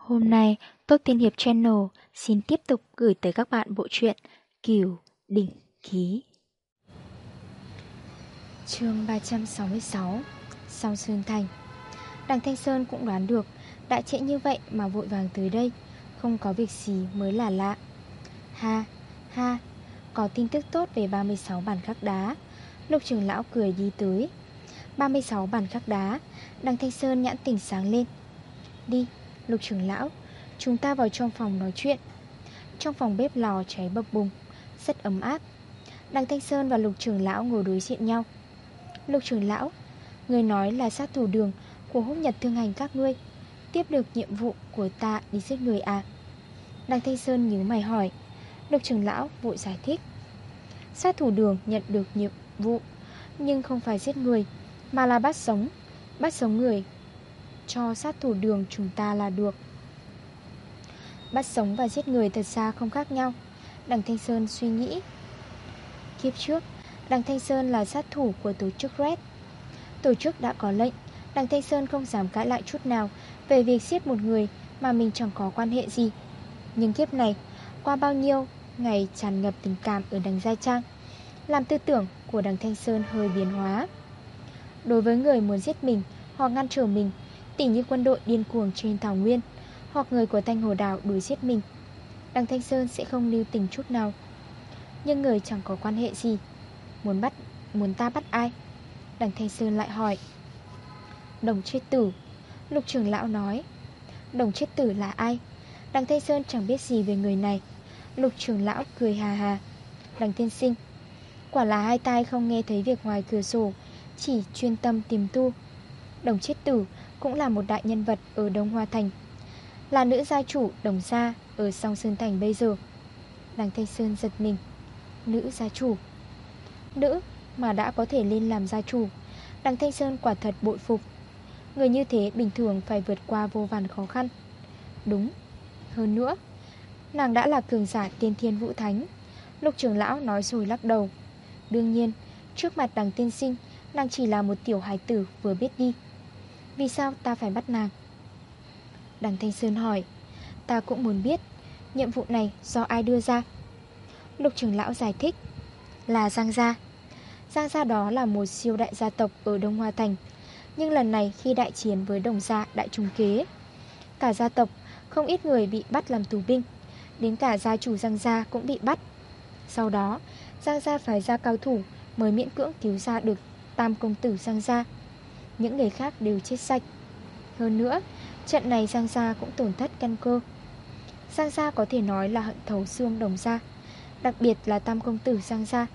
Hôm nay, Tốt Tiên Hiệp Channel xin tiếp tục gửi tới các bạn bộ truyện Kiều Đỉnh Ký. chương 366 Song Sơn Thành. Đằng Thanh Sơn cũng đoán được Đã trễ như vậy mà vội vàng tới đây Không có việc gì mới là lạ. Ha, ha Có tin tức tốt về 36 bản khắc đá. Lục trưởng lão cười đi tới. 36 bản khắc đá Đằng Thanh Sơn nhãn tỉnh sáng lên. Đi, lục trưởng lão, Chúng ta vào trong phòng nói chuyện. Trong phòng bếp lò cháy bập bùng, Rất ấm áp. Đằng Thanh Sơn và lục trưởng lão ngồi đối diện nhau. Lục trưởng lão, Người nói là sát thủ đường Của húc nhật thương hành các ngươi, Tiếp được nhiệm vụ của ta đi giết người à? Đằng Thanh Sơn nhớ mày hỏi. Lục trưởng lão vội giải thích. Sát thủ đường nhận được nhiệm vụ, Nhưng không phải giết người, Mà là bắt sống Bắt sống người cho sát thủ đường chúng ta là được. Bắt sống và giết người thật ra không khác nhau. Đằng Thanh Sơn suy nghĩ. Kiếp trước, Đằng Thanh Sơn là sát thủ của tổ chức Red. Tổ chức đã có lệnh, Đằng Thanh Sơn không dám cãi lại chút nào Về việc giết một người Mà mình chẳng có quan hệ gì. Nhưng kiếp này, Qua bao nhiêu ngày tràn ngập tình cảm ở đằng Gia Trang, Làm tư tưởng của đằng Thanh Sơn hơi biến hóa. Đối với người muốn giết mình Hoặc ngăn trở mình tình như quân đội điên cuồng trên Thảo Nguyên, Hoặc người của Thanh Hồ đào đuổi giết mình. Đằng Thanh Sơn sẽ không lưu tình chút nào. Nhưng người chẳng có quan hệ gì. Muốn bắt, Muốn ta bắt ai? Đằng Thanh Sơn lại hỏi. Đồng chết tử. Lục trưởng lão nói. Đồng chết tử là ai? Đằng Thanh Sơn chẳng biết gì về người này. Lục trưởng lão cười hà hà. Đằng tiên sinh. Quả là hai tai không nghe thấy việc ngoài cửa sổ, Chỉ chuyên tâm tìm tu. Đồng chết tử cũng là một đại nhân vật ở Đông Hoa Thành, Là nữ gia chủ đồng gia ở song Sơn Thành bây giờ. Đằng Thanh Sơn giật mình. Nữ gia chủ? Nữ, mà đã có thể lên làm gia chủ. Đằng Thanh Sơn quả thật bội phục. Người như thế bình thường phải vượt qua vô vàn khó khăn. Đúng. Hơn nữa, Nàng đã là cường giả tiên thiên vũ thánh. Lục trưởng lão nói rồi lắc đầu. Đương nhiên, Trước mặt đằng tiên sinh, Nàng chỉ là một tiểu hài tử vừa biết đi. Vì sao ta phải bắt nàng? Đằng Thanh Sơn hỏi. Ta cũng muốn biết, Nhiệm vụ này do ai đưa ra? Lục trưởng lão giải thích, Là Giang Gia. Giang Gia đó là một siêu đại gia tộc ở Đông Hoa Thành, Nhưng lần này khi đại chiến với đồng gia đại trung kế, Cả gia tộc không ít người bị bắt làm tù binh, Đến cả gia chủ Giang Gia cũng bị bắt. Sau đó, Giang Gia phải ra cao thủ Mới miễn cưỡng cứu ra được Tam công tử Giang Gia. Những người khác đều chết sạch. Hơn nữa, Trận này Giang Gia cũng tổn thất căn cơ. Giang Gia có thể nói là hận thấu xương đồng gia, Đặc biệt là Tam công tử Giang Gia.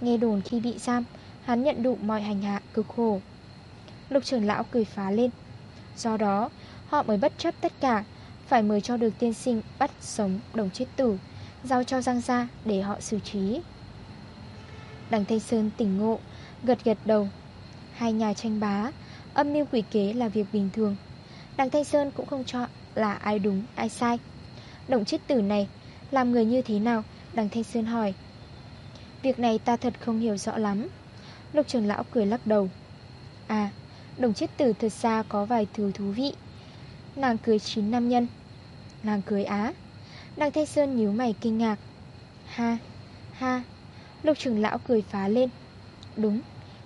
Nghe đồn khi bị giam, Hắn nhận đủ mọi hành hạ cực khổ. Lục trưởng lão cười phá lên. Do đó, họ mới bất chấp tất cả, Phải mời cho được tiên sinh bắt sống đồng chết tử, Giao cho Giang Gia để họ xử trí. Đằng Thanh Sơn tỉnh ngộ, Gật gật đầu. Hai nhà tranh bá Âm mưu quỷ kế là việc bình thường. Đằng Thanh Sơn cũng không chọn là ai đúng, ai sai. Động chết tử này, Làm người như thế nào? Đằng Thanh Sơn hỏi. Việc này ta thật không hiểu rõ lắm. Lục trưởng lão cười lắc đầu. À Đồng chết tử thật ra có vài thứ thú vị. Nàng cưới 9 nam nhân. Nàng cưới á. Đằng Thanh Sơn nhíu mày kinh ngạc. Ha Ha. Lục trưởng lão cười phá lên. Đúng,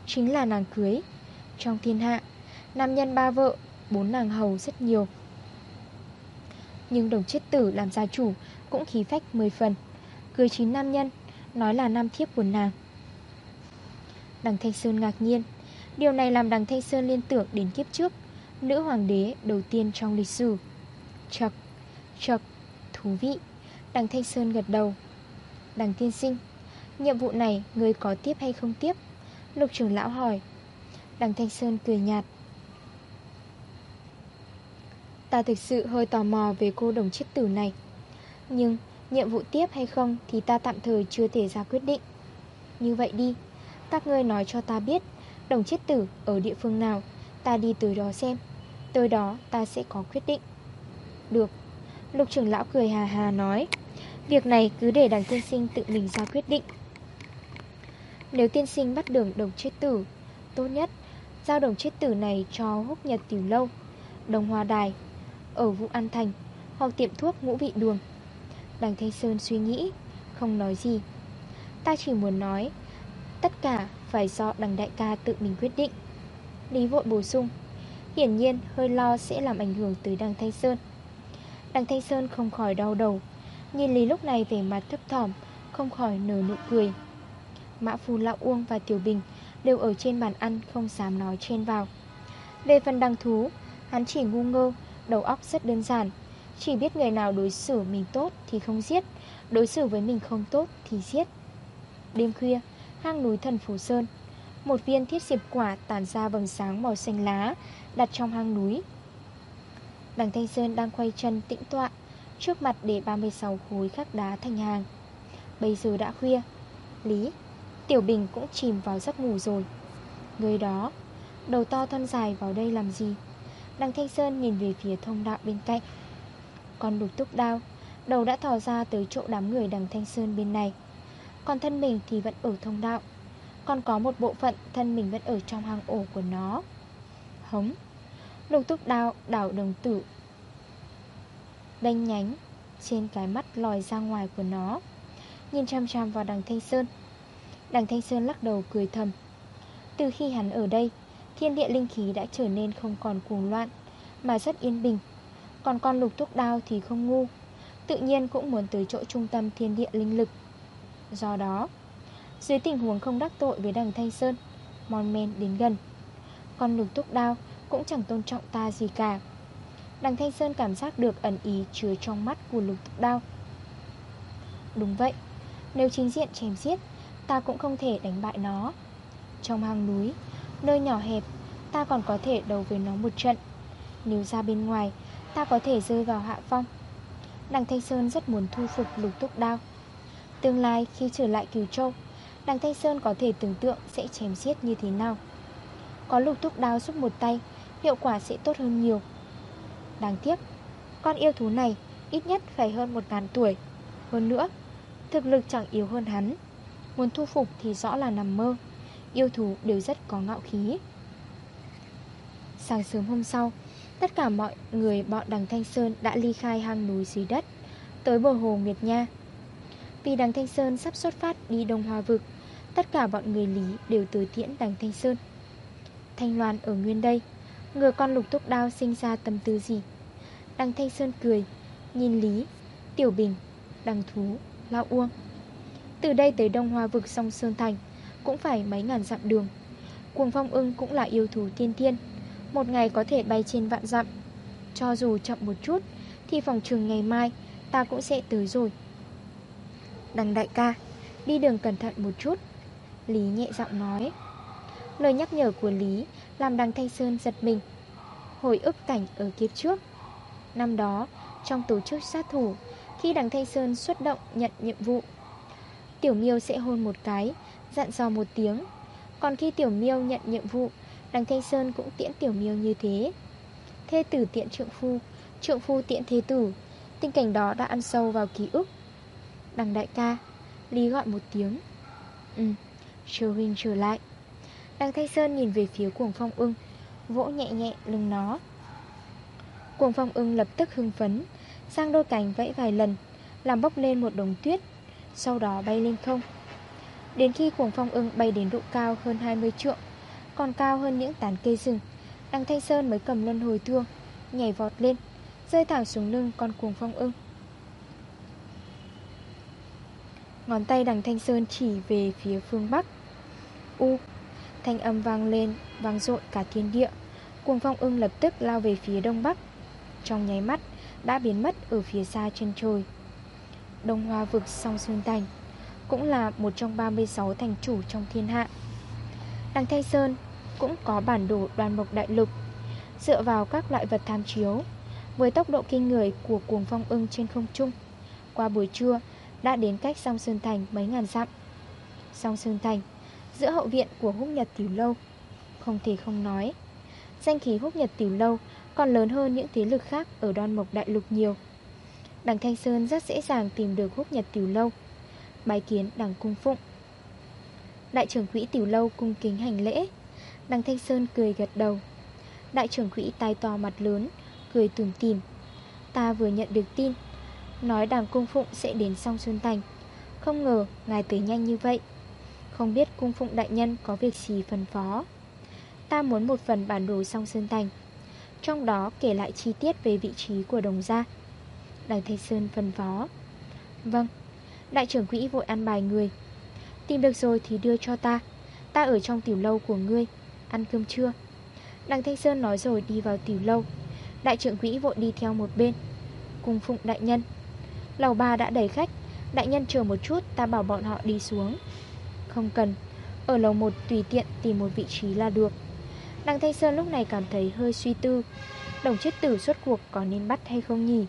Chính là nàng cưới. Trong thiên hạ Nam nhân ba vợ, Bốn nàng hầu rất nhiều. Nhưng đồng chết tử làm gia chủ Cũng khí phách 10 phần. Cưới chín nam nhân, Nói là nam thiếp của nàng. Đằng Thanh Sơn ngạc nhiên. Điều này làm đằng Thanh Sơn liên tưởng đến kiếp trước, Nữ hoàng đế đầu tiên trong lịch sử. Chật Chật, Thú vị. Đằng Thanh Sơn gật đầu. Đằng tiên sinh, Nhiệm vụ này người có tiếp hay không tiếp? Lục trưởng lão hỏi. Đằng Thanh Sơn cười nhạt. Ta thực sự hơi tò mò về cô đồng chết tử này. Nhưng nhiệm vụ tiếp hay không Thì ta tạm thời chưa thể ra quyết định. Như vậy đi, Các ngươi nói cho ta biết Đồng chết tử ở địa phương nào, Ta đi tới đó xem. Tới đó ta sẽ có quyết định. Được, Lục trưởng lão cười hà hà nói, Việc này cứ để đằng tiên sinh tự mình ra quyết định. Nếu tiên sinh bắt đường đồng chết tử, Tốt nhất Giao đồng chết tử này cho húc nhật tiểu lâu, Đồng hòa Đài ở Vũ An Thành, Hoặc tiệm thuốc ngũ vị đường. Đằng Thanh Sơn suy nghĩ, Không nói gì. Ta chỉ muốn nói, Tất cả phải do đằng đại ca tự mình quyết định. Lý vội bổ sung, Hiển nhiên hơi lo sẽ làm ảnh hưởng tới đằng Thanh Sơn. Đằng Thanh Sơn không khỏi đau đầu, Nhìn Lý lúc này về mặt thấp thỏm, Không khỏi nở nụ cười. Mã Phu Lão Uông và Tiểu Bình Đều ở trên bàn ăn không dám nói chen vào. Về phần đằng thú, Hắn chỉ ngu ngơ Đầu óc rất đơn giản. Chỉ biết người nào đối xử mình tốt thì không giết, Đối xử với mình không tốt thì giết. Đêm khuya, Hang núi thần Phủ Sơn, Một viên thiết diệp quả tản ra vầng sáng màu xanh lá Đặt trong hang núi. Đằng Thanh Sơn đang quay chân tĩnh tọa Trước mặt để 36 khối khắc đá thành hàng. Bây giờ đã khuya. Lý, Tiểu Bình cũng chìm vào giấc ngủ rồi. Người đó, Đầu to thân dài vào đây làm gì? Đằng Thanh Sơn nhìn về phía thông đạo bên cạnh. Còn đục túc đao, Đầu đã thò ra tới chỗ đám người đằng Thanh Sơn bên này. Còn thân mình thì vẫn ở thông đạo. Còn có một bộ phận thân mình vẫn ở trong hang ổ của nó. Hống, Lục túc đao đảo đồng tử. Đanh nhánh Trên cái mắt lòi ra ngoài của nó. Nhìn chăm chăm vào đằng Thanh Sơn. Đằng Thanh Sơn lắc đầu cười thầm. Từ khi hắn ở đây Thiên địa linh khí đã trở nên không còn cuồng loạn, Mà rất yên bình. Còn con lục thúc đao thì không ngu, Tự nhiên cũng muốn tới chỗ trung tâm thiên địa linh lực. Do đó, Dưới tình huống không đắc tội với đằng Thanh Sơn, Mon men đến gần. Con lục thúc đao cũng chẳng tôn trọng ta gì cả. Đằng Thanh Sơn cảm giác được ẩn ý chứa trong mắt của lục thúc đao. Đúng vậy, Nếu chính diện chém giết, Ta cũng không thể đánh bại nó. Trong hang núi Nơi nhỏ hẹp, Ta còn có thể đấu với nó một trận. Nếu ra bên ngoài, Ta có thể rơi vào hạ phong. Đằng Thanh Sơn rất muốn thu phục lục túc đao. Tương lai khi trở lại Cửu Châu, Đằng Thanh Sơn có thể tưởng tượng sẽ chém giết như thế nào. Có lục túc đao giúp một tay, Hiệu quả sẽ tốt hơn nhiều. Đáng tiếc, Con yêu thú này ít nhất phải hơn một ngàn tuổi. Hơn nữa, Thực lực chẳng yếu hơn hắn. Muốn thu phục thì rõ là nằm mơ. Yêu thú đều rất có ngạo khí. Sáng sớm hôm sau, Tất cả mọi người bọn đằng Thanh Sơn đã ly khai hang núi dưới đất, Tới bờ hồ Nguyệt Nha. Vì đằng Thanh Sơn sắp xuất phát đi Đông Hoa Vực, Tất cả bọn người Lý đều tới tiễn đằng Thanh Sơn. Thanh Loan ở nguyên đây Ngừa con lục túc đao sinh ra tâm tư gì? Đằng Thanh Sơn cười, Nhìn Lý, Tiểu Bình, Đằng Thú, Lao Uông. Từ đây tới Đông Hoa Vực sông Sơn Thành cũng phải mấy ngàn dặm đường. Cuồng phong ưng cũng là yêu thú tiên thiên Một ngày có thể bay trên vạn dặm. Cho dù chậm một chút, Thì phòng trường ngày mai, Ta cũng sẽ tới rồi. Đằng đại ca, Đi đường cẩn thận một chút. Lý nhẹ giọng nói. Lời nhắc nhở của Lý Làm đằng Thanh Sơn giật mình. Hồi ức cảnh ở kiếp trước. Năm đó, trong tổ chức sát thủ, Khi đằng Thanh Sơn xuất động nhận nhiệm vụ, Tiểu miêu sẽ hôn một cái Dặn dò một tiếng. Còn khi Tiểu miêu nhận nhiệm vụ Đằng Thanh Sơn cũng tiễn Tiểu miêu như thế. Thê tử tiện trượng phu Trượng phu tiện thế tử Tình cảnh đó đã ăn sâu vào ký ức. Đằng đại ca Lý gọi một tiếng. Ừ, Triều Huynh trở lại. Đằng Thanh Sơn nhìn về phía cuồng phong ưng Vỗ nhẹ nhẹ lưng nó. Cuồng phong ưng lập tức hưng phấn Sang đôi cánh vẫy vài lần Làm bốc lên một đồng tuyết Sau đó bay lên không. Đến khi cuồng phong ưng bay đến độ cao hơn 20 trượng, Còn cao hơn những tán cây rừng, Đằng Thanh Sơn mới cầm luân hồi thương, Nhảy vọt lên, Rơi thẳng xuống lưng con cuồng phong ưng. Ngón tay đằng Thanh Sơn chỉ về phía phương Bắc. U, Thanh âm vang lên, Vang rội cả thiên địa. Cuồng phong ưng lập tức lao về phía đông bắc. Trong nháy mắt, Đã biến mất ở phía xa chân trời. Đông Hoa vực song xương Thành cũng là một trong 36 thành chủ trong thiên hạ. Đằng Thanh Sơn Cũng có bản đồ đoàn mộc đại lục, Dựa vào các loại vật tham chiếu, Với tốc độ kinh người của cuồng phong ưng trên không trung. Qua buổi trưa, Đã đến cách song Sơn Thành mấy ngàn dặm. Song Sơn Thành, Giữa hậu viện của húc nhật tiểu lâu. Không thể không nói, Danh khí húc nhật tiểu lâu Còn lớn hơn những thế lực khác ở đoan mộc đại lục nhiều. Đằng Thanh Sơn rất dễ dàng tìm được húc nhật tiểu lâu. Bái kiến đằng cung phụng. Đại trưởng quỹ tiểu lâu cung kính hành lễ. Đằng Thanh Sơn cười gật đầu. Đại trưởng quỹ tai to mặt lớn, Cười tùm tìm ta vừa nhận được tin, Nói đằng cung phụng sẽ đến song Xuân Thành. Không ngờ ngài tới nhanh như vậy. Không biết cung phụng đại nhân có việc gì phân phó. Ta muốn một phần bản đồ song Sơn Thành. Trong đó kể lại chi tiết về vị trí của đồng gia. Đằng Thanh Sơn phân phó. Vâng Đại trưởng quỹ vội ăn bài người. Tìm được rồi thì đưa cho ta. Ta ở trong tiểu lâu của ngươi. Ăn cơm trưa. Đằng Thanh Sơn nói rồi đi vào tiểu lâu. Đại trưởng quỹ vội đi theo một bên. Cùng phụng đại nhân. Lầu ba đã đầy khách. Đại nhân chờ một chút, ta bảo bọn họ đi xuống. Không cần. Ở lầu một tùy tiện tìm một vị trí là được. Đằng Thanh Sơn lúc này cảm thấy hơi suy tư. Đồng chết tử suốt cuộc có nên bắt hay không nhỉ?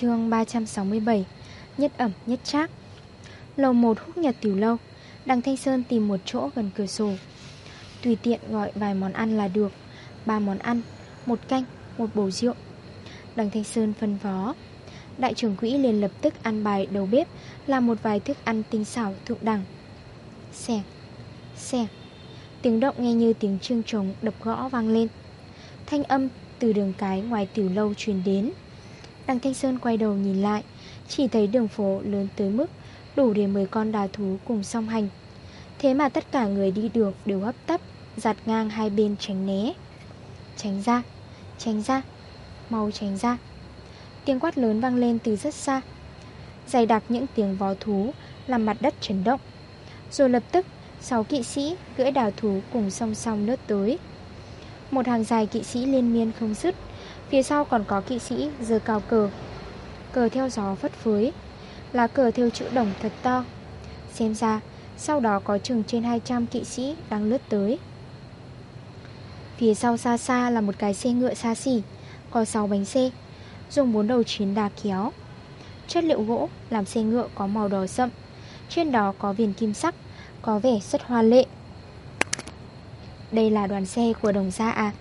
Chương 367 Nhất ẩm nhất trác. Lầu 1 húc nhật tiểu lâu Đằng Thanh Sơn tìm một chỗ gần cửa sổ. Tùy tiện gọi vài món ăn là được. Ba món ăn, một canh, một bầu rượu. Đằng Thanh Sơn phân phó. Đại trưởng quỹ liền lập tức ăn bài đầu bếp Làm một vài thức ăn tinh xảo thượng đẳng. Xẹt, xẹt Tiếng động nghe như tiếng trương trống đập gõ vang lên. Thanh âm từ đường cái ngoài tiểu lâu truyền đến. Đằng Thanh Sơn quay đầu nhìn lại, Chỉ thấy đường phố lớn tới mức Đủ để 10 con đà thú cùng song hành. Thế mà tất cả người đi được đều hấp tấp Giặt ngang hai bên tránh né. Tránh ra Tránh ra, Mau tránh ra. Tiếng quát lớn vang lên từ rất xa. Dày đặc những tiếng vó thú Làm mặt đất chấn động. Rồi lập tức, Sáu kỵ sĩ cưỡi đào thú cùng song song lướt tới. Một hàng dài kỵ sĩ liên miên không dứt Phía sau còn có kỵ sĩ giơ cao cờ. Cờ theo gió phất phới. Lá cờ theo chữ đồng thật to. Xem ra, Sau đó có chừng trên 200 kỵ sĩ đang lướt tới. Phía sau xa xa là một cái xe ngựa xa xỉ, Có 6 bánh xe, Dùng 4 đầu chiến đà kéo. Chất liệu gỗ làm xe ngựa có màu đỏ sậm. Trên đó có viền kim sắc, Có vẻ rất hoa lệ. Đây là đoàn xe của đồng gia à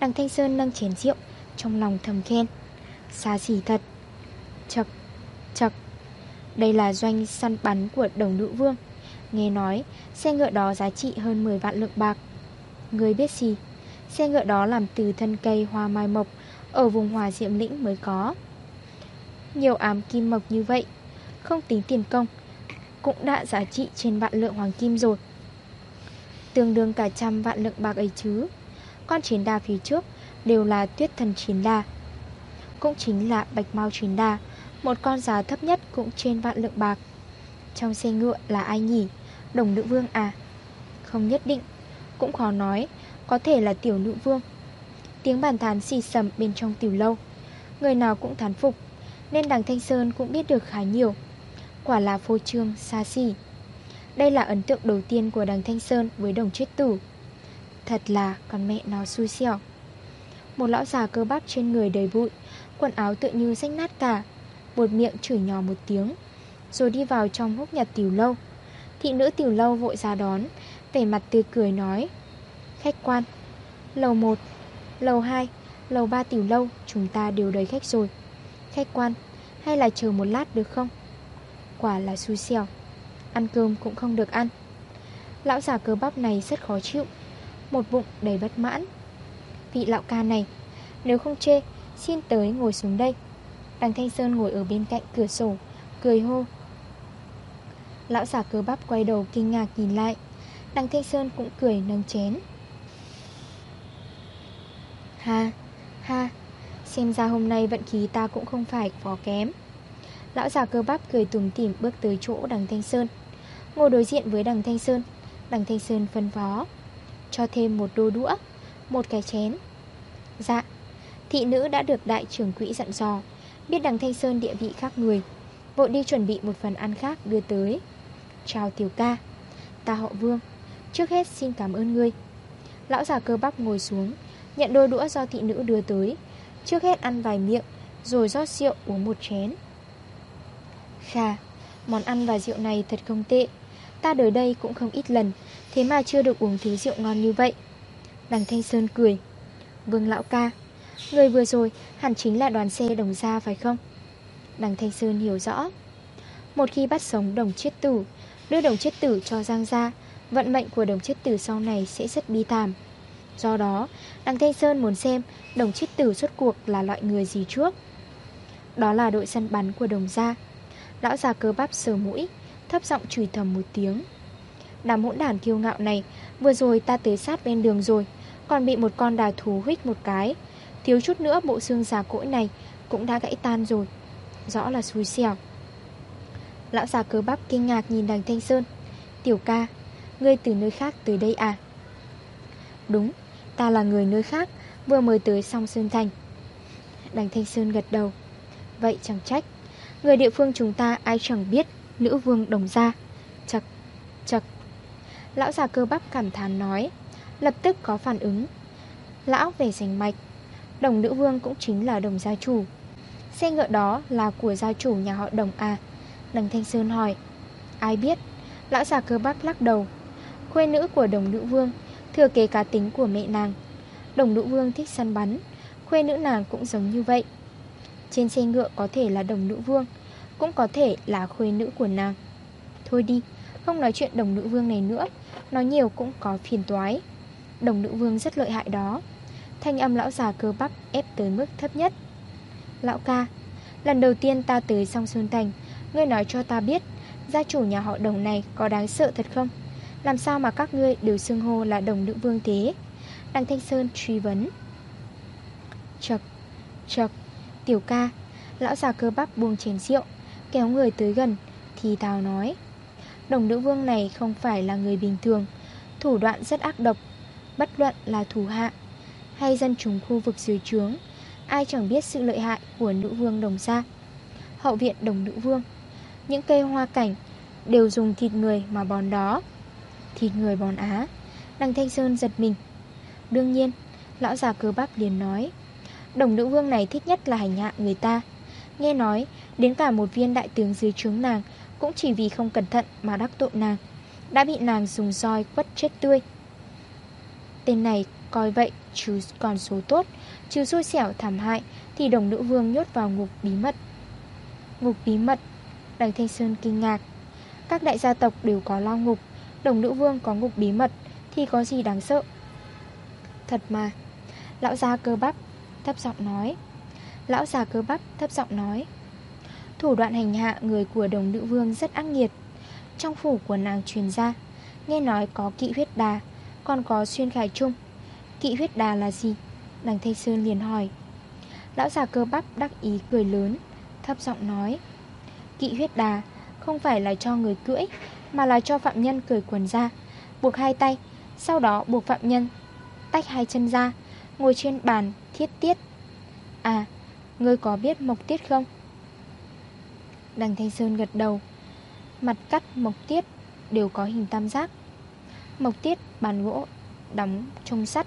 Đằng Thanh Sơn nâng chén rượu trong lòng thầm khen. Xa xỉ thật. Chật, chật Đây là doanh săn bắn của đồng nữ vương. Nghe nói xe ngựa đó giá trị hơn 10 vạn lượng bạc. Người biết gì? Xe ngựa đó làm từ thân cây hoa mai mộc Ở vùng hòa diệm lĩnh mới có. Nhiều ám kim mộc như vậy Không tính tiền công Cũng đã giá trị trên vạn lượng hoàng kim rồi. Tương đương cả trăm vạn lượng bạc ấy chứ. Con chiến đa phía trước Đều là tuyết thần chín đa, Cũng chính là bạch mau chín đa, Một con giá thấp nhất cũng trên vạn lượng bạc. Trong xe ngựa là ai nhỉ? Đồng nữ vương à? Không nhất định Cũng khó nói có thể là tiểu nữ vương. Tiếng bàn thán xì sầm bên trong tiểu lâu. Người nào cũng thán phục Nên đằng Thanh Sơn cũng biết được khá nhiều. Quả là phô trương xa xỉ. Đây là ấn tượng đầu tiên của đằng Thanh Sơn với đồng chết tử. Thật là con mẹ nó xui xẻo. Một lão già cơ bắp trên người đầy bụi, Quần áo tự như rách nát cả Một miệng chửi nhỏ một tiếng, Rồi đi vào trong hốc nhật tiểu lâu. Thị nữ tiểu lâu vội ra đón, Vẻ mặt tươi cười nói, Khách quan, Lầu 1 Lầu 2 Lầu 3 tiểu lâu, Chúng ta đều đầy khách rồi. Khách quan, Hay là chờ một lát được không? Quả là xui xẻo, Ăn cơm cũng không được ăn. Lão già cơ bắp này rất khó chịu, Một bụng đầy bất mãn. Vị lão ca này. Nếu không chê Xin tới ngồi xuống đây. Đằng Thanh Sơn ngồi ở bên cạnh cửa sổ Cười hô. Lão già cơ bắp quay đầu kinh ngạc nhìn lại. Đằng Thanh Sơn cũng cười nâng chén. Ha, ha Xem ra hôm nay vận khí ta cũng không phải phó kém. Lão già cơ bắp cười tùm tỉm bước tới chỗ đằng Thanh Sơn. Ngồi đối diện với đằng Thanh Sơn Đằng Thanh Sơn phân phó. Cho thêm một đô đũa. Một cái chén. Dạ. Thị nữ đã được đại trưởng quỹ dặn dò, Biết đằng Thanh Sơn địa vị khác người, Vội đi chuẩn bị một phần ăn khác đưa tới. Chào tiểu ca. Ta họ Vương, Trước hết xin cảm ơn ngươi. Lão già cơ bắp ngồi xuống, Nhận đôi đũa do thị nữ đưa tới. Trước hết ăn vài miệng, Rồi rót rượu uống một chén. Khà, Món ăn và rượu này thật không tệ. Ta đời đây cũng không ít lần, Thế mà chưa được uống thứ rượu ngon như vậy. Đằng Thanh Sơn cười Vương lão ca Người vừa rồi hẳn chính là đoàn xe đồng gia phải không Đằng Thanh Sơn hiểu rõ Một khi bắt sống đồng chiết tử Đưa đồng chiết tử cho Giang gia Vận mệnh của đồng chiết tử sau này sẽ rất bi thảm Do đó, đằng Thanh Sơn muốn xem đồng chết tử xuất cuộc là loại người gì trước. Đó là đội săn bắn của đồng gia. Lão già cơ bắp sờ mũi, thấp giọng chửi thầm một tiếng. Đám hỗn đàn kiêu ngạo này, vừa rồi ta tới sát bên đường rồi, còn bị một con đà thú huyết một cái. Thiếu chút nữa bộ xương già cỗi này cũng đã gãy tan rồi. Rõ là xui xẻo. Lão già cơ bắp kinh ngạc nhìn đằng Thanh Sơn. Tiểu ca, ngươi từ nơi khác tới đây à? Đúng, ta là người nơi khác, vừa mới tới song Sơn Thành. Đằng Thanh Sơn gật đầu. Vậy chẳng trách, người địa phương chúng ta ai chẳng biết nữ vương đồng gia. Chật, chật. Lão già cơ bắp cảm thán nói, lập tức có phản ứng. Lão về giành mạch, đồng nữ vương cũng chính là đồng gia chủ. Xe ngựa đó là của gia chủ nhà họ đồng à? Đằng Thanh Sơn hỏi. Ai biết? Lão già cơ bắp lắc đầu. Khuê nữ của đồng nữ vương Thừa kế cá tính của mẹ nàng Đồng nữ vương thích săn bắn Khuê nữ nàng cũng giống như vậy Trên xe ngựa có thể là đồng nữ vương Cũng có thể là khuê nữ của nàng Thôi đi không nói chuyện đồng nữ vương này nữa. Nói nhiều cũng có phiền toái. Đồng nữ vương rất lợi hại đó. Thanh âm lão già cơ bắp ép tới mức thấp nhất. Lão ca, Lần đầu tiên ta tới song Xuân Thành, Ngươi nói cho ta biết, Gia chủ nhà họ đồng này có đáng sợ thật không? Làm sao mà các ngươi đều xưng hô là đồng nữ vương thế? Đăng Thanh Sơn truy vấn. Chật Chật, Tiểu ca, Lão già cơ bắp buông chén rượu, Kéo người tới gần, Thì Tào nói. Đồng nữ vương này không phải là người bình thường. Thủ đoạn rất ác độc, Bất luận là thủ hạ Hay dân chúng khu vực dưới trướng, Ai chẳng biết sự lợi hại của nữ vương đồng gia. Hậu viện đồng nữ vương, Những cây hoa cảnh Đều dùng thịt người mà bòn đó. Thịt người bòn á Đăng Thanh Sơn giật mình. Đương nhiên, Lão già cơ bắp liền nói, Đồng nữ vương này thích nhất là hành hạ người ta. Nghe nói, Đến cả một viên đại tướng dưới trướng nàng cũng chỉ vì không cẩn thận mà đắc tội nàng, Đã bị nàng dùng roi quất chết tươi. Tên này coi vậy, chứ còn số tốt, Chứ xui xẻo thảm hại, Thì đồng nữ vương nhốt vào ngục bí mật. Ngục bí mật? Đằng Thanh Sơn kinh ngạc. Các đại gia tộc đều có lao ngục, Đồng nữ vương có ngục bí mật, Thì có gì đáng sợ? Thật mà. Lão già cơ bắp thấp giọng nói. Lão già cơ bắp thấp giọng nói. Thủ đoạn hành hạ người của đồng nữ vương rất ác nghiệt. Trong phủ của nàng truyền ra, Nghe nói có kỵ huyết đà, Còn có xuyên khải trung. Kỵ huyết đà là gì? Đằng Thanh Sơn liền hỏi. Lão già cơ bắp đắc ý cười lớn, Thấp giọng nói, Kỵ huyết đà không phải là cho người cưỡi, mà là cho phạm nhân cởi quần ra, Buộc hai tay, Sau đó buộc phạm nhân, Tách hai chân ra, Ngồi trên bàn thiết tiết. À Ngươi có biết mộc tiết không? Đằng Thanh Sơn gật đầu. Mặt cắt mộc tiết Đều có hình tam giác. Mộc tiết bàn gỗ Đóng trong sắt.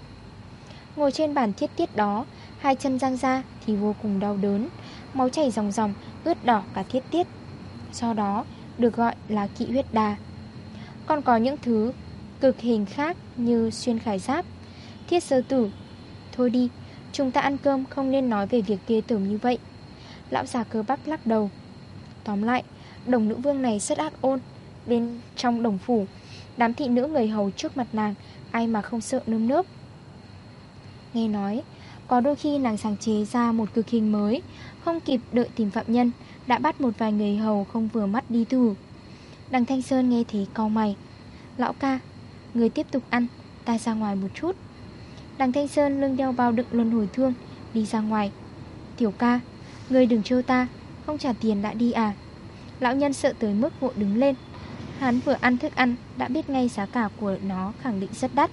Ngồi trên bàn thiết tiết đó Hai chân răng ra thì vô cùng đau đớn. Máu chảy ròng ròng ướt đỏ cả thiết tiết. Do đó được gọi là kỵ huyết đà. Còn có những thứ cực hình khác như xuyên khải giáp. Thiết sơ tử. Thôi đi, chúng ta ăn cơm không nên nói về việc kia tưởng như vậy. Lão già cơ bắp lắc đầu. Tóm lại, đồng nữ vương này rất ác ôn. Bên trong đồng phủ Đám thị nữ người hầu trước mặt nàng Ai mà không sợ nơm nớp. Nghe nói Có đôi khi nàng sáng chế ra một cực hình mới Không kịp đợi tìm phạm nhân đã bắt một vài người hầu không vừa mắt đi thử Đằng Thanh Sơn nghe thấy cau mày. Lão ca Người tiếp tục ăn Ta ra ngoài một chút. Đằng Thanh Sơn lưng đeo bao đựng luân hồi thương Đi ra ngoài. Tiểu ca Người đừng trêu ta. Không trả tiền đã đi à? Lão nhân sợ tới mức vội đứng lên. Hắn vừa ăn thức ăn, Đã biết ngay giá cả của nó khẳng định rất đắt.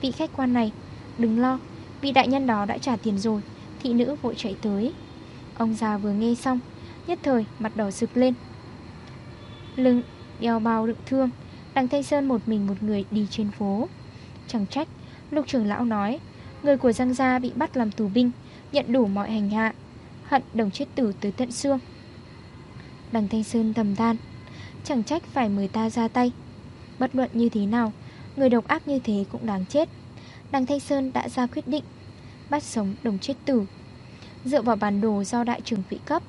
Vị khách quan này, Đừng lo, Vị đại nhân đó đã trả tiền rồi, Thị nữ vội chạy tới. Ông già vừa nghe xong, Nhất thời mặt đỏ rực lên. Lưng, đeo bao đựng thương, Đằng Thanh Sơn một mình một người đi trên phố. Chẳng trách Lục trưởng lão nói, Người của Giang Gia bị bắt làm tù binh, Nhận đủ mọi hành hạ Hận đồng chết tử tới tận xương. Đằng Thanh Sơn thầm than, Chẳng trách phải mời ta ra tay. Bất luận như thế nào, Người độc ác như thế cũng đáng chết. Đằng Thanh Sơn đã ra quyết định, Bắt sống đồng chết tử. Dựa vào bản đồ do đại trưởng vị cấp,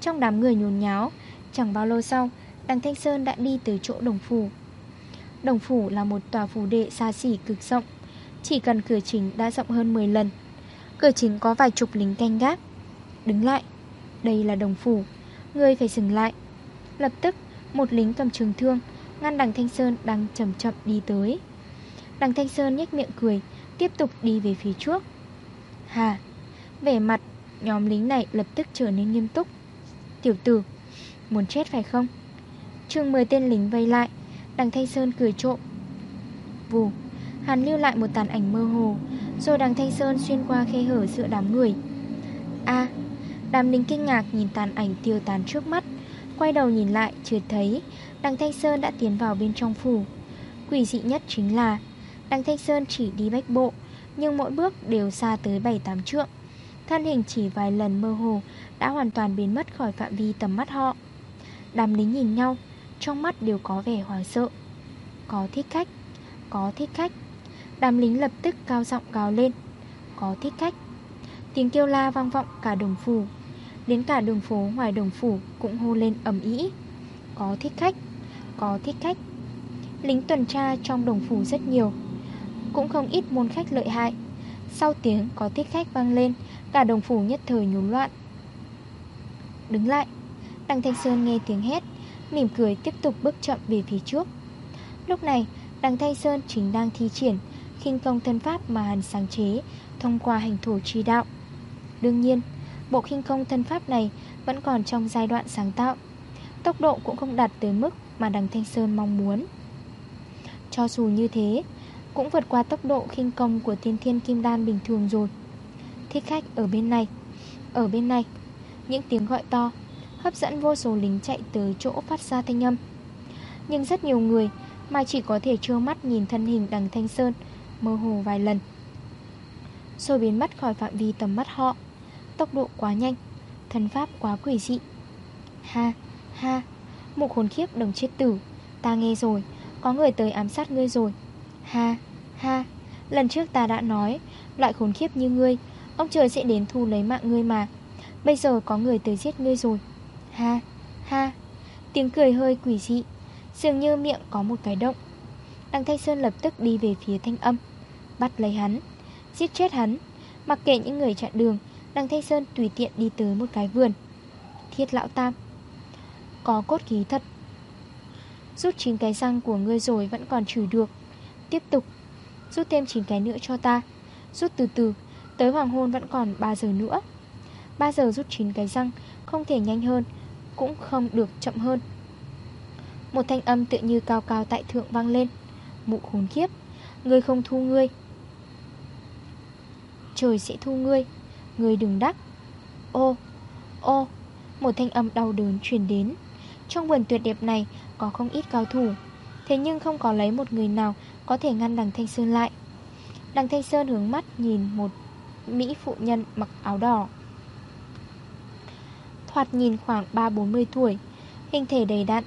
trong đám người nhồn nháo, Chẳng bao lâu sau, Đằng Thanh Sơn đã đi tới chỗ đồng phủ. Đồng phủ là một tòa phủ đệ xa xỉ cực rộng, Chỉ cần cửa chính đã rộng hơn 10 lần. Cửa chính có vài chục lính canh gác Đứng lại. Đây là đồng phủ. Ngươi phải dừng lại. Lập tức, một lính cầm trường thương, Ngăn đằng Thanh Sơn đang chậm chậm đi tới. Đằng Thanh Sơn nhếch miệng cười, Tiếp tục đi về phía trước. Hà, Vẻ mặt nhóm lính này lập tức trở nên nghiêm túc. Tiểu tử, Muốn chết phải không? Trường 10 tên lính vây lại, Đằng Thanh Sơn cười trộm. Vù, Hắn lưu lại một tàn ảnh mơ hồ, Rồi đằng Thanh Sơn xuyên qua khe hở giữa đám người Đám lính kinh ngạc nhìn tàn ảnh tiêu tán trước mắt, Quay đầu nhìn lại, chưa thấy Đằng Thanh Sơn đã tiến vào bên trong phủ. Quỷ dị nhất chính là Đằng Thanh Sơn chỉ đi bách bộ, Nhưng mỗi bước đều xa tới 7-8 trượng. Thân hình chỉ vài lần mơ hồ Đã hoàn toàn biến mất khỏi phạm vi tầm mắt họ. Đám lính nhìn nhau, Trong mắt đều có vẻ hoảng sợ. Có thích khách, Có thích khách. Đám lính lập tức cao giọng gào lên. Có thích khách. Tiếng kêu la vang vọng cả đồng phủ. Đến cả đường phố ngoài đồng phủ Cũng hô lên ầm ĩ. Có thích khách, Có thích khách. Lính tuần tra trong đồng phủ rất nhiều. Cũng không ít môn khách lợi hại. Sau tiếng có thích khách vang lên, Cả đồng phủ nhất thời nhốn loạn. Đứng lại Đăng Thanh Sơn nghe tiếng hét, Mỉm cười tiếp tục bước chậm về phía trước. Lúc này Đăng Thanh Sơn chính đang thi triển khinh công thân pháp mà hắn sáng chế thông qua hành thổ chi đạo. Đương nhiên, bộ khinh công thân pháp này vẫn còn trong giai đoạn sáng tạo. Tốc độ cũng không đạt tới mức mà đằng Thanh Sơn mong muốn. Cho dù như thế, cũng vượt qua tốc độ khinh công của tiên thiên kim đan bình thường rồi. Thích khách ở bên này, ở bên này, những tiếng gọi to, hấp dẫn vô số lính chạy tới chỗ phát ra thanh âm. Nhưng rất nhiều người mà chỉ có thể trơ mắt nhìn thân hình đằng Thanh Sơn mơ hồ vài lần Rồi biến mất khỏi phạm vi tầm mắt họ Tốc độ quá nhanh Thần pháp quá quỷ dị. Ha, ha Mục khốn khiếp đồng chết tử Ta nghe rồi, có người tới ám sát ngươi rồi. Ha, ha Lần trước ta đã nói Loại khốn khiếp như ngươi Ông trời sẽ đến thu lấy mạng ngươi mà. Bây giờ có người tới giết ngươi rồi. Ha, ha Tiếng cười hơi quỷ dị Dường như miệng có một cái động. Đăng Thanh Sơn lập tức đi về phía thanh âm Bắt lấy hắn Giết chết hắn. Mặc kệ những người chặn đường Đằng Thanh Sơn tùy tiện đi tới một cái vườn. Thiết lão tam, Có cốt khí thật. Rút 9 cái răng của ngươi rồi vẫn còn chửi được. Tiếp tục, Rút thêm 9 cái nữa cho ta. Rút từ từ, Tới hoàng hôn vẫn còn 3 giờ nữa. 3 giờ rút 9 cái răng, Không thể nhanh hơn, Cũng không được chậm hơn. Một thanh âm tự như cao cao tại thượng vang lên. Mụ khốn kiếp Ngươi không thu ngươi. Trời sẽ thu ngươi người đừng đắc. Ô, ô Một thanh âm đau đớn truyền đến. Trong vườn tuyệt đẹp này có không ít cao thủ Thế nhưng không có lấy một người nào Có thể ngăn đằng Thanh Sơn lại. Đằng Thanh Sơn hướng mắt nhìn một Mỹ phụ nhân mặc áo đỏ. Thoạt nhìn khoảng 3-40 tuổi Hình thể đầy đặn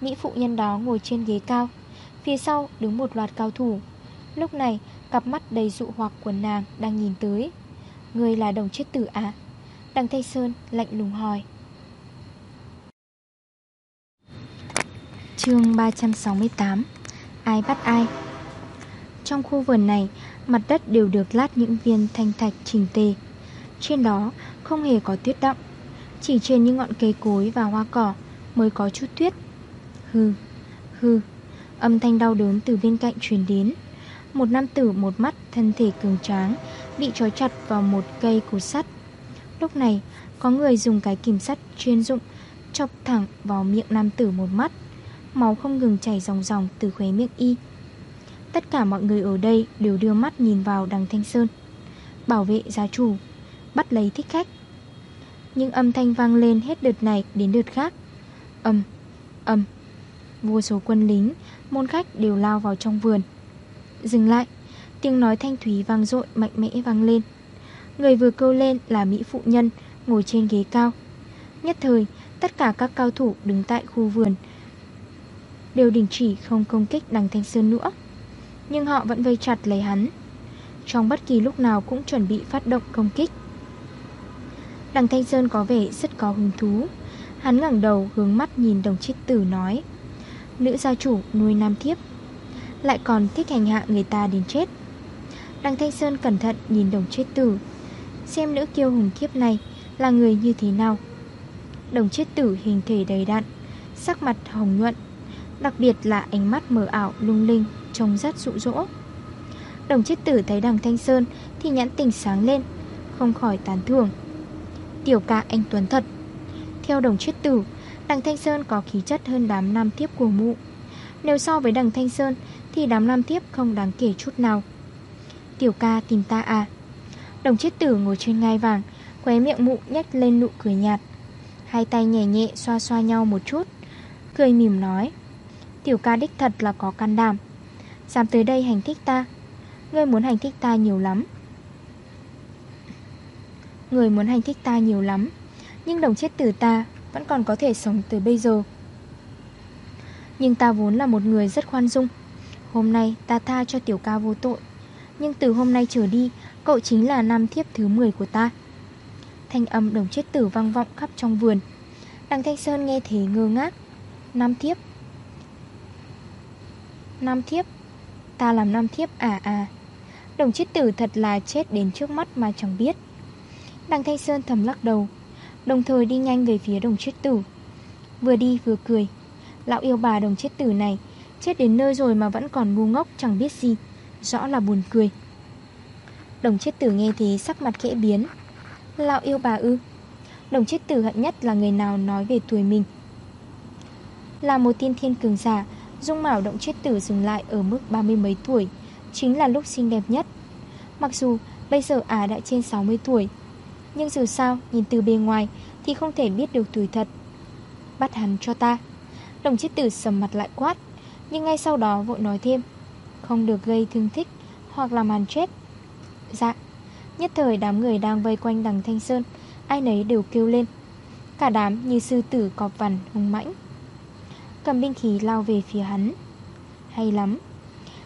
Mỹ phụ nhân đó ngồi trên ghế cao Phía sau đứng một loạt cao thủ. Lúc này cặp mắt đầy dụ hoặc của nàng đang nhìn tới. Người là đồng chết tử à Đằng Thanh Sơn lạnh lùng hỏi. Chương 368 Ai bắt ai? Trong khu vườn này Mặt đất đều được lát những viên thanh thạch chỉnh tề. Trên đó không hề có tuyết đọng Chỉ trên những ngọn cây cối và hoa cỏ Mới có chút tuyết. Hừ, hừ Âm thanh đau đớn từ bên cạnh truyền đến. Một nam tử một mắt thân thể cường tráng Bị trói chặt vào một cây cột sắt. Lúc này có người dùng cái kìm sắt chuyên dụng Chọc thẳng vào miệng nam tử một mắt Máu không ngừng chảy ròng ròng từ khóe miệng y. Tất cả mọi người ở đây đều đưa mắt nhìn vào đằng Thanh Sơn Bảo vệ gia chủ Bắt lấy thích khách. Nhưng âm thanh vang lên hết đợt này đến đợt khác. Âm, âm Vô số quân lính Môn khách đều lao vào trong vườn. Dừng lại. Tiếng nói thanh thúy vang dội, mạnh mẽ vang lên. Người vừa câu lên là Mỹ phụ nhân, Ngồi trên ghế cao. Nhất thời, tất cả các cao thủ đứng tại khu vườn Đều đình chỉ không công kích đằng Thanh Sơn nữa. Nhưng họ vẫn vây chặt lấy hắn. Trong bất kỳ lúc nào cũng chuẩn bị phát động công kích. Đằng Thanh Sơn có vẻ rất có hứng thú. Hắn ngẳng đầu hướng mắt nhìn đồng trích tử nói, Nữ gia chủ nuôi nam thiếp, Lại còn thích hành hạ người ta đến chết. Đằng Thanh Sơn cẩn thận nhìn đồng chết tử. Xem nữ kiêu hùng kiếp này Là người như thế nào. Đồng chết tử hình thể đầy đặn, Sắc mặt hồng nhuận, Đặc biệt là ánh mắt mờ ảo, lung linh, Trông rất dụ dỗ. Đồng chết tử thấy đằng Thanh Sơn Thì nhãn tình sáng lên, Không khỏi tán thưởng. Tiểu ca anh Tuấn thật. Theo đồng chết tử, Đằng Thanh Sơn có khí chất hơn đám nam tiếp của mụ. Nếu so với đằng Thanh Sơn Thì đám nam tiếp không đáng kể chút nào. Tiểu ca tìm ta à? Đồng chết tử ngồi trên ngai vàng, Khóe miệng mụ nhếch lên nụ cười nhạt. Hai tay nhẹ nhẹ xoa xoa nhau một chút, Cười mỉm nói, Tiểu ca đích thật là có can đảm. Dám tới đây hành thích ta. Ngươi muốn hành thích ta nhiều lắm. Người muốn hành thích ta nhiều lắm, Nhưng đồng chết tử ta Vẫn còn có thể sống tới bây giờ. Nhưng ta vốn là một người rất khoan dung. Hôm nay ta tha cho tiểu ca vô tội. Nhưng từ hôm nay trở đi, Cậu chính là nam thiếp thứ 10 của ta. Thanh âm đồng chết tử vang vọng khắp trong vườn. Đằng Thanh Sơn nghe thế ngơ ngác. Nam thiếp. Nam thiếp? Ta làm nam thiếp à à. Đồng chết tử thật là chết đến trước mắt mà chẳng biết. Đằng Thanh Sơn thầm lắc đầu, Đồng thời đi nhanh về phía đồng chết tử. Vừa đi vừa cười. Lão yêu bà đồng chết tử này, Chết đến nơi rồi mà vẫn còn ngu ngốc chẳng biết gì. Rõ là buồn cười. Đồng chết tử nghe thì sắc mặt khẽ biến. Lão yêu bà ư? Đồng chết tử hận nhất là người nào nói về tuổi mình? Là một tiên thiên cường giả, Dung mạo động chết tử dừng lại ở mức ba mươi mấy tuổi, Chính là lúc xinh đẹp nhất. Mặc dù bây giờ ả đã trên 60 tuổi, Nhưng dù sao, nhìn từ bề ngoài Thì không thể biết được tuổi thật. Bắt hắn cho ta. Đồng chết tử sầm mặt lại quát, Nhưng ngay sau đó vội nói thêm. Không được gây thương thích Hoặc là màn chết. Dạ Nhất thời đám người đang vây quanh đằng Thanh Sơn, Ai nấy đều kêu lên. Cả đám như sư tử cọp vằn, hung mãnh. Cầm binh khí lao về phía hắn. Hay lắm,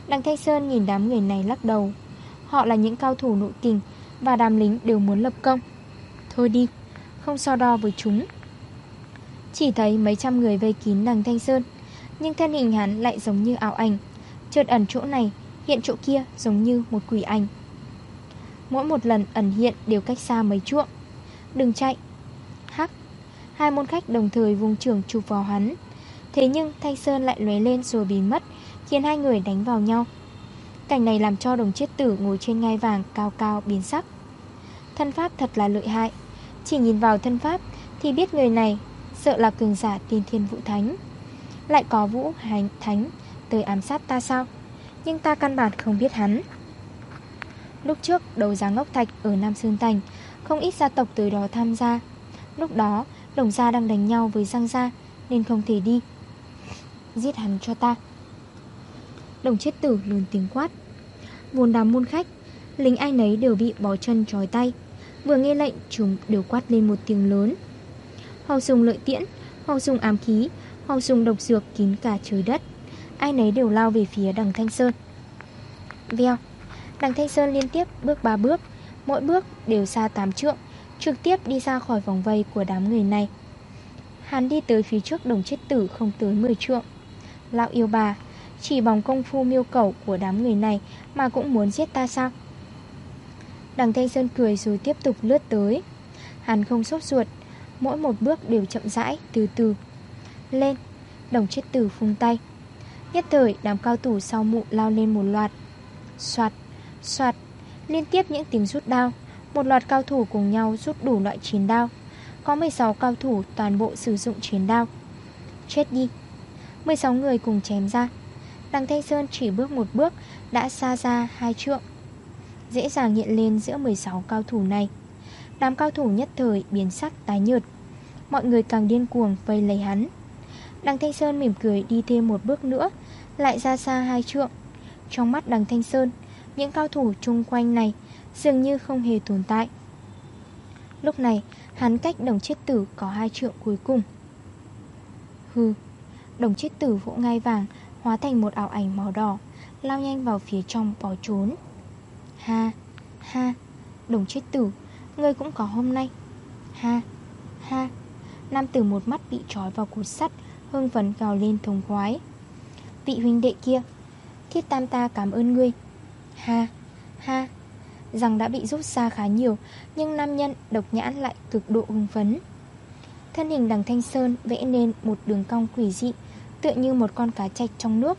Đằng Thanh Sơn nhìn đám người này lắc đầu. Họ là những cao thủ nội kình Và đám lính đều muốn lập công. Thôi đi, Không so đo với chúng. Chỉ thấy mấy trăm người vây kín đằng Thanh Sơn, Nhưng thân hình hắn lại giống như ảo ảnh Chợt ẩn chỗ này, Hiện chỗ kia giống như một quỷ ảnh. Mỗi một lần ẩn hiện đều cách xa mấy chuộng. Đừng chạy. Hắc. Hai môn khách đồng thời vùng trường chụp vào hắn. Thế nhưng Thanh Sơn lại lóe lên rồi biến mất, Khiến hai người đánh vào nhau. Cảnh này làm cho đồng chết tử ngồi trên ngai vàng cao cao biến sắc. Thân pháp thật là lợi hại. Chỉ nhìn vào thân pháp Thì biết người này Sợ là cường giả tiên thiên vũ thánh. Lại có vũ hành thánh Tới ám sát ta sao? Nhưng ta căn bản không biết hắn. Lúc trước đấu giá ngốc thạch ở Nam Sơn Thành, Không ít gia tộc tới đó tham gia. Lúc đó, đồng gia đang đánh nhau với Giang gia, Nên không thể đi. Giết hắn cho ta. Đồng chết tử lớn tiếng quát. Vốn đám môn khách, Lính ai nấy đều bị bó chân trói tay. Vừa nghe lệnh, chúng đều quát lên một tiếng lớn. Hầu dùng lợi tiễn Hầu dùng ám khí Hầu dùng độc dược kín cả trời đất. Ai nấy đều lao về phía đằng Thanh Sơn. Vèo Đằng Thanh Sơn liên tiếp bước 3 bước, Mỗi bước đều xa 8 trượng, Trực tiếp đi ra khỏi vòng vây của đám người này. Hắn đi tới phía trước đồng chết tử không tới 10 trượng. Lão yêu bà, Chỉ bằng công phu miêu cầu của đám người này Mà cũng muốn giết ta sao? Đằng Thanh Sơn cười rồi tiếp tục lướt tới. Hắn không sốt ruột, Mỗi một bước đều chậm rãi, từ từ. Lên, Đồng chết tử phung tay. Nhất thời, đám cao thủ sau mụ lao lên một loạt. Xoạt Xoạt, Liên tiếp những tiếng rút đao. Một loạt cao thủ cùng nhau rút đủ loại chiến đao. Có 16 cao thủ toàn bộ sử dụng chiến đao. Chết đi. 16 người cùng chém ra. Đằng Thanh Sơn chỉ bước một bước, Đã xa ra hai trượng. Dễ dàng hiện lên giữa 16 cao thủ này. Đám cao thủ nhất thời biến sắc tái nhợt. Mọi người càng điên cuồng vây lấy hắn. Đằng Thanh Sơn mỉm cười đi thêm một bước nữa lại ra xa hai trượng. Trong mắt đằng Thanh Sơn Những cao thủ chung quanh này Dường như không hề tồn tại. Lúc này hắn cách đồng chết tử có hai trượng cuối cùng. Hừ Đồng chết tử vỗ ngai vàng Hóa thành một ảo ảnh màu đỏ Lao nhanh vào phía trong bỏ trốn. Ha, ha Đồng chết tử Ngươi cũng có hôm nay. Ha, ha Nam tử một mắt bị trói vào cột sắt Hưng phấn gào lên thống khoái. Vị huynh đệ kia. Thiết tam ta cảm ơn ngươi. Ha, Ha rằng đã bị rút xa khá nhiều Nhưng nam nhân độc nhãn lại cực độ hưng phấn. Thân hình đằng Thanh Sơn vẽ nên một đường cong quỷ dị Tựa như một con cá chạch trong nước.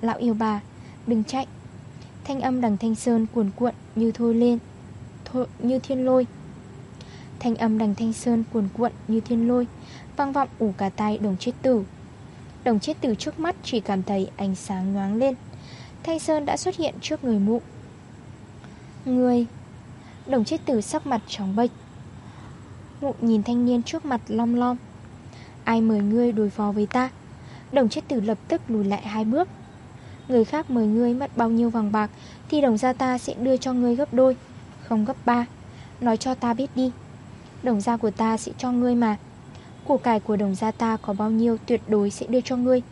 Lão yêu bà Đừng chạy. Thanh âm đằng Thanh Sơn cuồn cuộn như thôi lên thôi, Như thiên lôi. Thanh âm đằng Thanh Sơn cuồn cuộn như thiên lôi Vang vọng ủ cả tay đồng chết tử. Đồng chết từ trước mắt chỉ cảm thấy ánh sáng nhoáng lên. Thanh Sơn đã xuất hiện trước người mụ. Người, Đồng chết từ sắc mặt tróng bệch. Mụ nhìn thanh niên trước mặt long lom. Ai mời ngươi đối phó với ta? Đồng chết tử lập tức lùi lại hai bước. Người khác mời ngươi mất bao nhiêu vàng bạc Thì đồng gia ta sẽ đưa cho ngươi gấp đôi, Không gấp ba. Nói cho ta biết đi. Đồng gia của ta sẽ cho ngươi mà. Của cải của đồng gia ta có bao nhiêu Tuyệt đối sẽ đưa cho ngươi.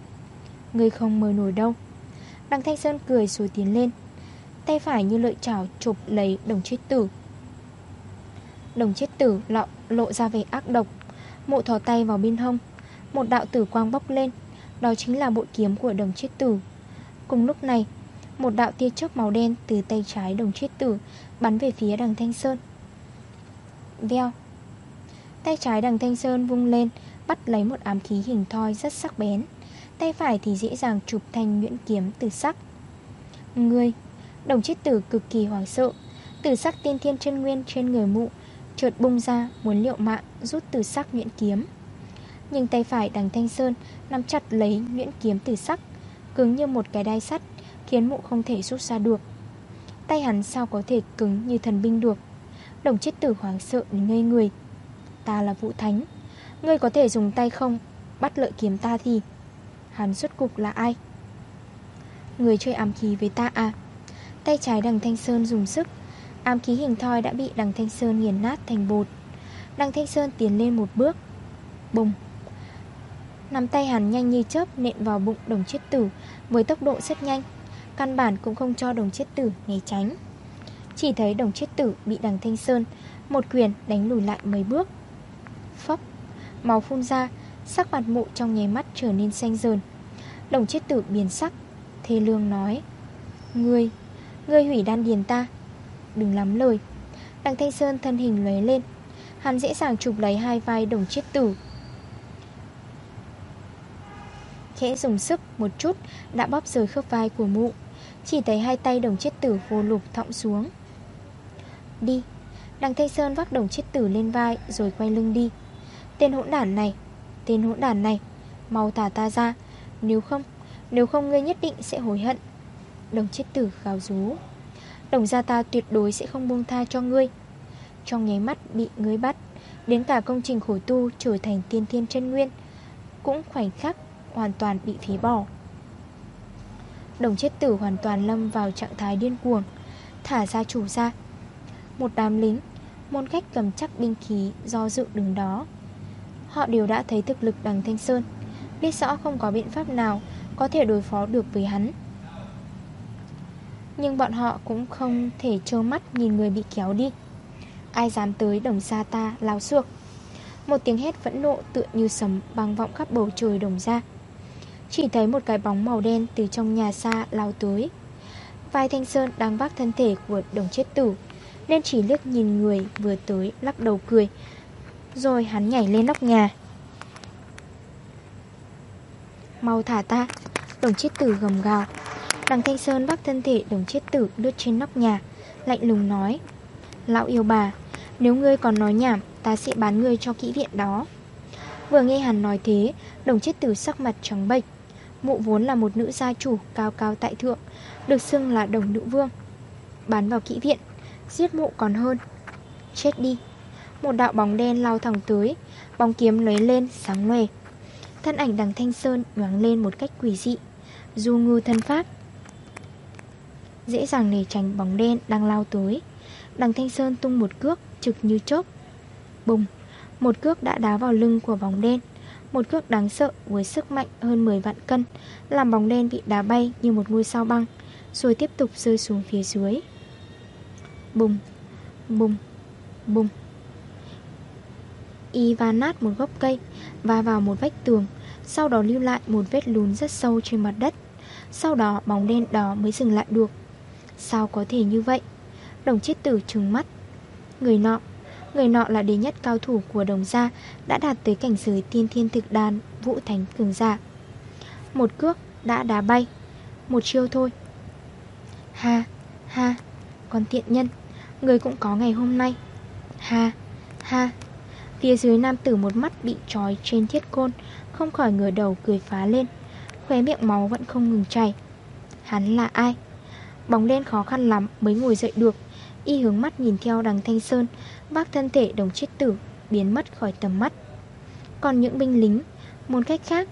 Ngươi không mời nổi đâu. Đằng Thanh Sơn cười rồi tiến lên Tay phải như lợi chảo chụp lấy đồng chết tử. Đồng chết tử lọ, lộ ra vẻ ác độc Mộ thò tay vào bên hông. Một đạo tử quang bốc lên Đó chính là bộ kiếm của đồng chết tử. Cùng lúc này Một đạo tia chớp màu đen từ tay trái đồng chết tử Bắn về phía đằng Thanh Sơn. Veo Tay trái đằng Thanh Sơn vung lên, Bắt lấy một ám khí hình thoi rất sắc bén. Tay phải thì dễ dàng chụp thành nhuyễn kiếm từ sắc. Người Đồng chết tử cực kỳ hoảng sợ. Tử sắc tiên thiên chân nguyên trên người mụ, Chợt bung ra muốn liệu mạng Rút từ sắc nhuyễn kiếm. Nhưng tay phải đằng Thanh Sơn Nắm chặt lấy nhuyễn kiếm từ sắc, Cứng như một cái đai sắt, Khiến mụ không thể rút ra được. Tay hắn sao có thể cứng như thần binh được? Đồng chết tử hoảng sợ đến ngây người. Ta là vũ thánh. Ngươi có thể dùng tay không? Bắt lợi kiếm ta thì. Hắn xuất cục là ai? Người chơi ám khí với ta à? Tay trái đằng Thanh Sơn dùng sức. Ám khí hình thoi đã bị đằng Thanh Sơn nghiền nát thành bột. Đằng Thanh Sơn tiến lên một bước. Bùng. Nắm tay hắn nhanh như chớp, nện vào bụng đồng chết tử, Với tốc độ rất nhanh. Căn bản cũng không cho đồng chết tử né tránh. Chỉ thấy đồng chết tử bị đằng Thanh Sơn Một quyền đánh lùi lại mấy bước phấp Máu phun ra Sắc mặt mụ trong nháy mắt trở nên xanh dờn. Đồng chết tử biến sắc Thê lương nói Ngươi, ngươi hủy đan điền ta Đừng lắm lời. Đằng Thanh Sơn thân hình lóe lên Hắn dễ dàng chụp lấy hai vai đồng chết tử. Khẽ dùng sức một chút Đã bóp rời khớp vai của mụ Chỉ thấy hai tay đồng chết tử vô lục thọng xuống. Đi. Đằng Thanh Sơn vác đồng chết tử lên vai Rồi quay lưng đi. Tên hỗn đản này, Tên hỗn đản này, Mau thả ta ra. Nếu không Nếu không ngươi nhất định sẽ hối hận. Đồng chết tử gào rú. Đồng gia ta tuyệt đối sẽ không buông tha cho ngươi. Trong nháy mắt bị ngươi bắt, Đến cả công trình khổ tu trở thành tiên thiên chân nguyên, Cũng khoảnh khắc hoàn toàn bị phí bỏ. Đồng chết tử hoàn toàn lâm vào trạng thái điên cuồng, Thả ra chủ ra Một đám lính, Môn cách cầm chắc binh khí do dự đứng đó. Họ đều đã thấy thực lực đằng Thanh Sơn. Biết rõ không có biện pháp nào Có thể đối phó được với hắn. Nhưng bọn họ cũng không thể trơ mắt Nhìn người bị kéo đi. Ai dám tới đồng xa ta lao xược? Một tiếng hét vẫn nộ tựa như sấm Băng vọng khắp bầu trời đồng ra. Chỉ thấy một cái bóng màu đen Từ trong nhà xa lao tới. Vai Thanh Sơn đang vác thân thể của đồng chết tử, Nên chỉ liếc nhìn người vừa tới lắc đầu cười rồi hắn nhảy lên nóc nhà. Mau thả ta, Đồng chiết tử gầm gào. Đằng Thanh Sơn bắt thân thể đồng chiết tử lướt trên nóc nhà, Lạnh lùng nói, Lão yêu bà, Nếu ngươi còn nói nhảm, Ta sẽ bán ngươi cho kỹ viện đó. Vừa nghe hắn nói thế, Đồng chiết tử sắc mặt trắng bệch. Mụ vốn là một nữ gia chủ cao cao tại thượng, Được xưng là đồng nữ vương. Bán vào kỹ viện, Giết mụ còn hơn. Chết đi một đạo bóng đen lao thẳng tới. Bóng kiếm lấy lên, sáng loè Thân ảnh đằng Thanh Sơn nhoáng lên một cách quỷ dị. Du ngư thân pháp, Dễ dàng để tránh bóng đen đang lao tới. Đằng Thanh Sơn tung một cước, trực như chớp. Bùng, Một cước đã đá vào lưng của bóng đen. Một cước đáng sợ với sức mạnh hơn 10 vạn cân, Làm bóng đen bị đá bay như một ngôi sao băng, Rồi tiếp tục rơi xuống phía dưới. Bùng Bùng Bùng. Y va nát một gốc cây, Va vào một vách tường, Sau đó lưu lại một vết lún rất sâu trên mặt đất. Sau đó, bóng đen đó mới dừng lại được. Sao có thể như vậy? Đồng chết tử trừng mắt. Người nọ Người nọ là đế nhất cao thủ của đồng gia, Đã đạt tới cảnh giới tiên thiên thực đàn, Vũ thánh cường giả. Một cước đã đá bay, Một chiêu thôi. Ha ha, Con tiện nhân, Người cũng có ngày hôm nay. Ha ha Phía dưới nam tử một mắt bị trói trên thiết côn, Không khỏi ngửa đầu cười phá lên. Khóe miệng máu vẫn không ngừng chảy. Hắn là ai? Bóng đen khó khăn lắm mới ngồi dậy được. Y hướng mắt nhìn theo đằng Thanh Sơn, Bác thân thể đồng chết tử, Biến mất khỏi tầm mắt. Còn những binh lính, Một cách khác,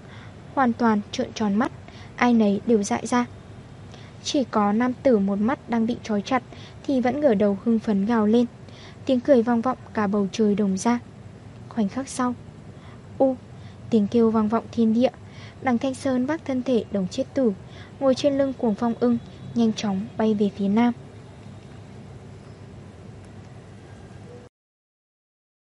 Hoàn toàn trợn tròn mắt, Ai nấy đều dại ra. Chỉ có nam tử một mắt đang bị trói chặt Thì vẫn ngửa đầu hưng phấn gào lên. Tiếng cười vang vọng cả bầu trời đồng ra. Khoảnh khắc sau. U, Tiếng kêu vang vọng thiên địa. Đằng Thanh Sơn vác thân thể đồng chết tử, Ngồi trên lưng cuồng phong ưng, Nhanh chóng bay về phía nam.